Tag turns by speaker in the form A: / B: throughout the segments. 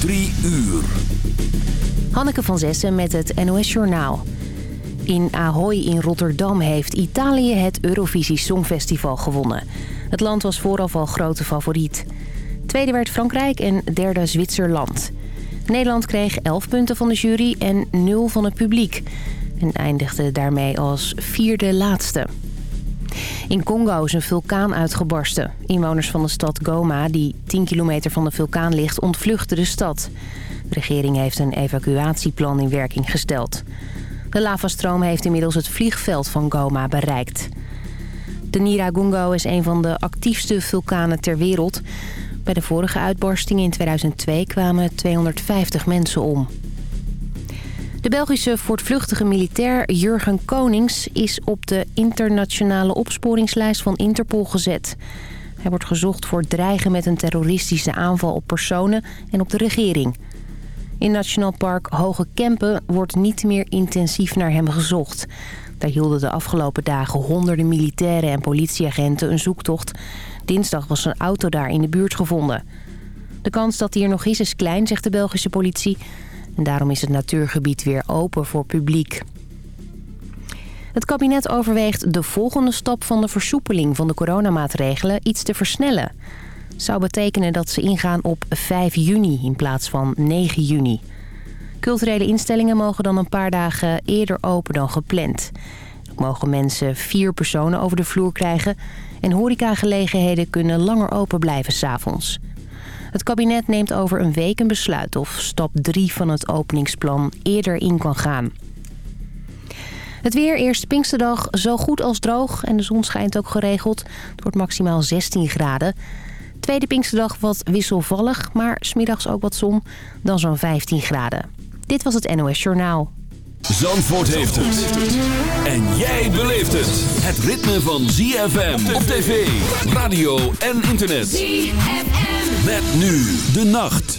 A: Drie uur.
B: Hanneke van Zessen met het NOS Journaal. In Ahoy in Rotterdam heeft Italië het Eurovisie Songfestival gewonnen. Het land was vooraf al grote favoriet. Tweede werd Frankrijk en derde Zwitserland. Nederland kreeg 11 punten van de jury en 0 van het publiek. En eindigde daarmee als vierde laatste. In Congo is een vulkaan uitgebarsten. Inwoners van de stad Goma, die 10 kilometer van de vulkaan ligt, ontvluchten de stad. De regering heeft een evacuatieplan in werking gesteld. De lavastroom heeft inmiddels het vliegveld van Goma bereikt. De Niragungo is een van de actiefste vulkanen ter wereld. Bij de vorige uitbarsting in 2002 kwamen 250 mensen om. De Belgische voortvluchtige militair Jurgen Konings is op de internationale opsporingslijst van Interpol gezet. Hij wordt gezocht voor dreigen met een terroristische aanval op personen en op de regering. In Nationaal Park Hoge Kempen wordt niet meer intensief naar hem gezocht. Daar hielden de afgelopen dagen honderden militairen en politieagenten een zoektocht. Dinsdag was zijn auto daar in de buurt gevonden. De kans dat hij er nog is is klein, zegt de Belgische politie. En daarom is het natuurgebied weer open voor publiek. Het kabinet overweegt de volgende stap van de versoepeling van de coronamaatregelen iets te versnellen. Zou betekenen dat ze ingaan op 5 juni in plaats van 9 juni. Culturele instellingen mogen dan een paar dagen eerder open dan gepland. Ook mogen mensen vier personen over de vloer krijgen... en horecagelegenheden kunnen langer open blijven s'avonds. Het kabinet neemt over een week een besluit of stap 3 van het openingsplan eerder in kan gaan. Het weer, eerst Pinksterdag, zo goed als droog en de zon schijnt ook geregeld. Het wordt maximaal 16 graden. Tweede Pinksterdag wat wisselvallig, maar smiddags ook wat zon, dan zo'n 15 graden. Dit was het NOS Journaal.
A: Zandvoort heeft het. En jij beleeft het. Het ritme van ZFM op tv, radio en internet. ZFM. Met nu de nacht.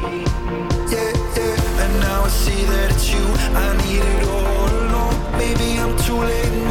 C: that it's you. I need it all. Alone Maybe I'm too late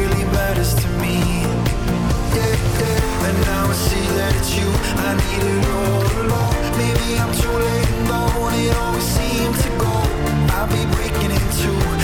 D: Now I see that it's you. I needed all along. Maybe I'm too late and gone
E: It always seems to go. I'll be breaking in two.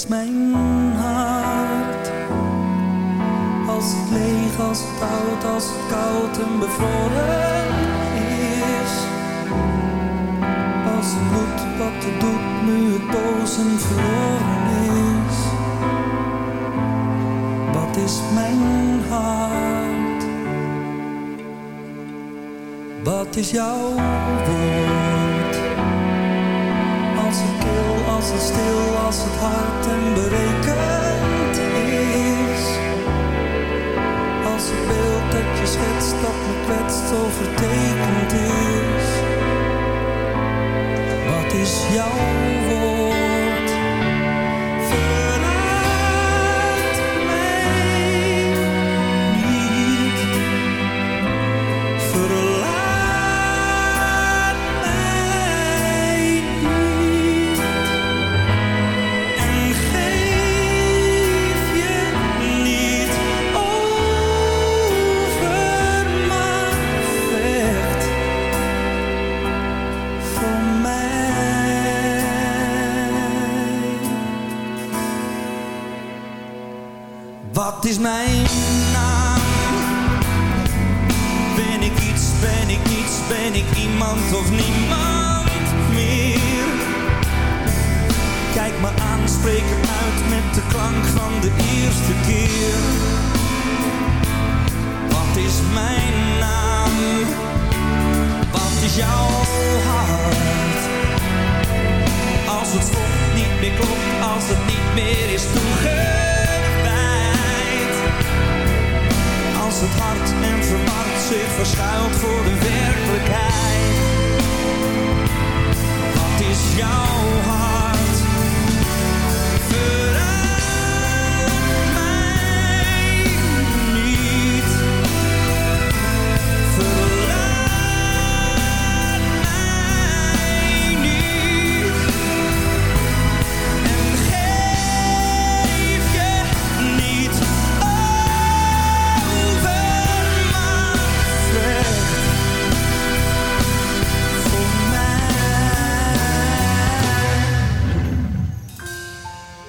E: Is mijn zo vertekend is. Wat is jouw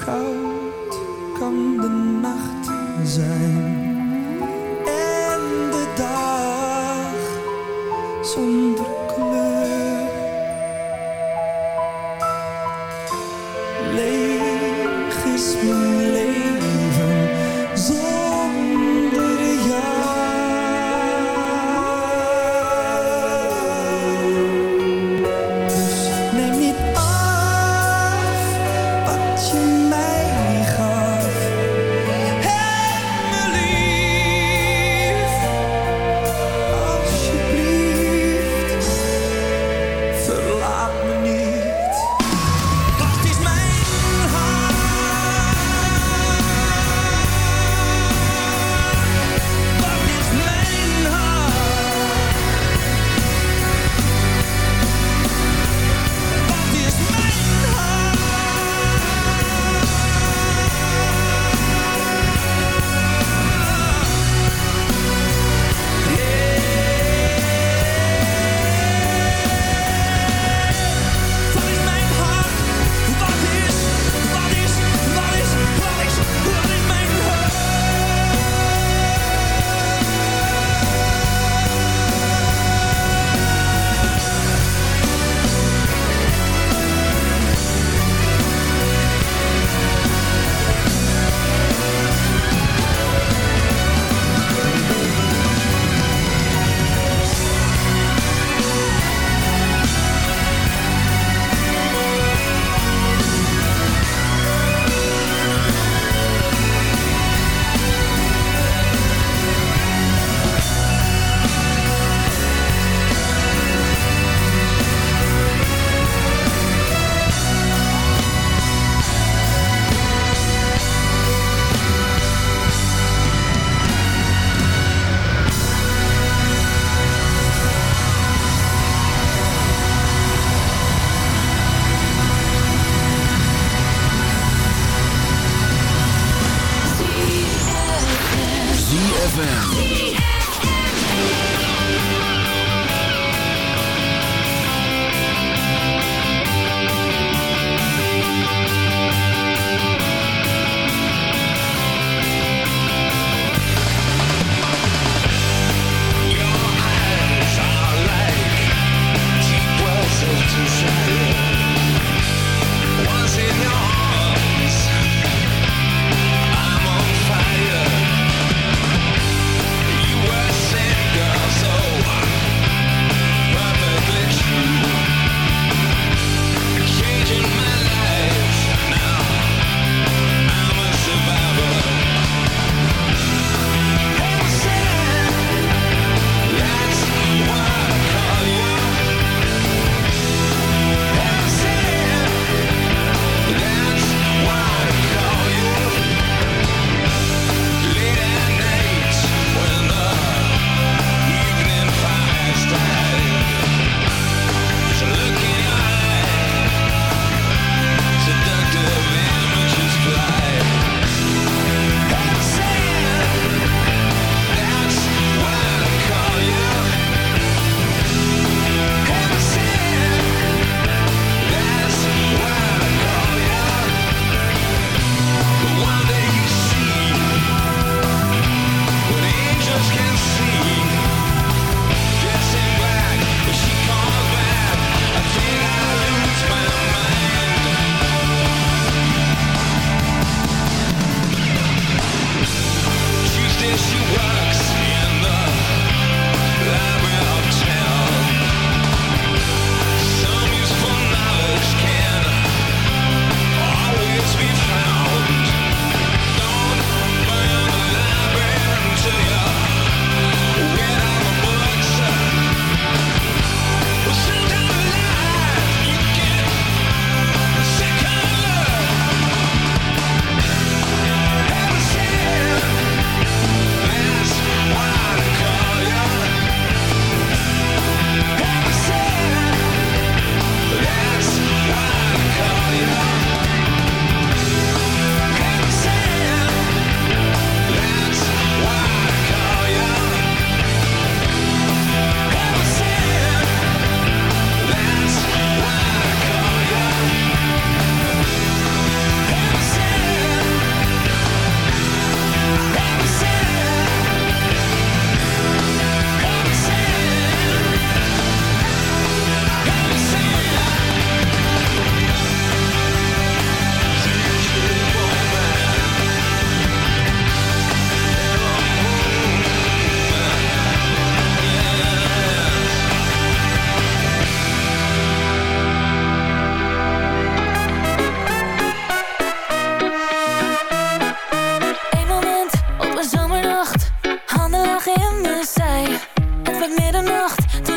E: koud kan de nacht zijn.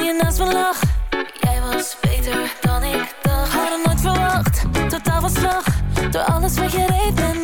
E: je naast me
D: Jij was beter dan ik dacht. Hadden nooit verwacht, totaal van slag. Door alles wat je
F: reed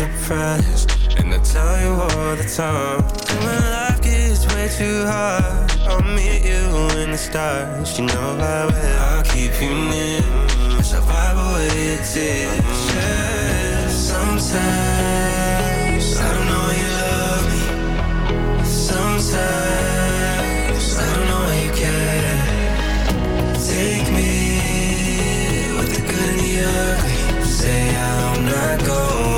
F: It's no surprise, and I tell you all the time. When life gets way too hard, I'll meet you in the stars. You know I will. I'll keep you near, wipe away your tears. Sometimes I don't know you love me. Sometimes I don't know you care. Take me with the good and. Say I'm not going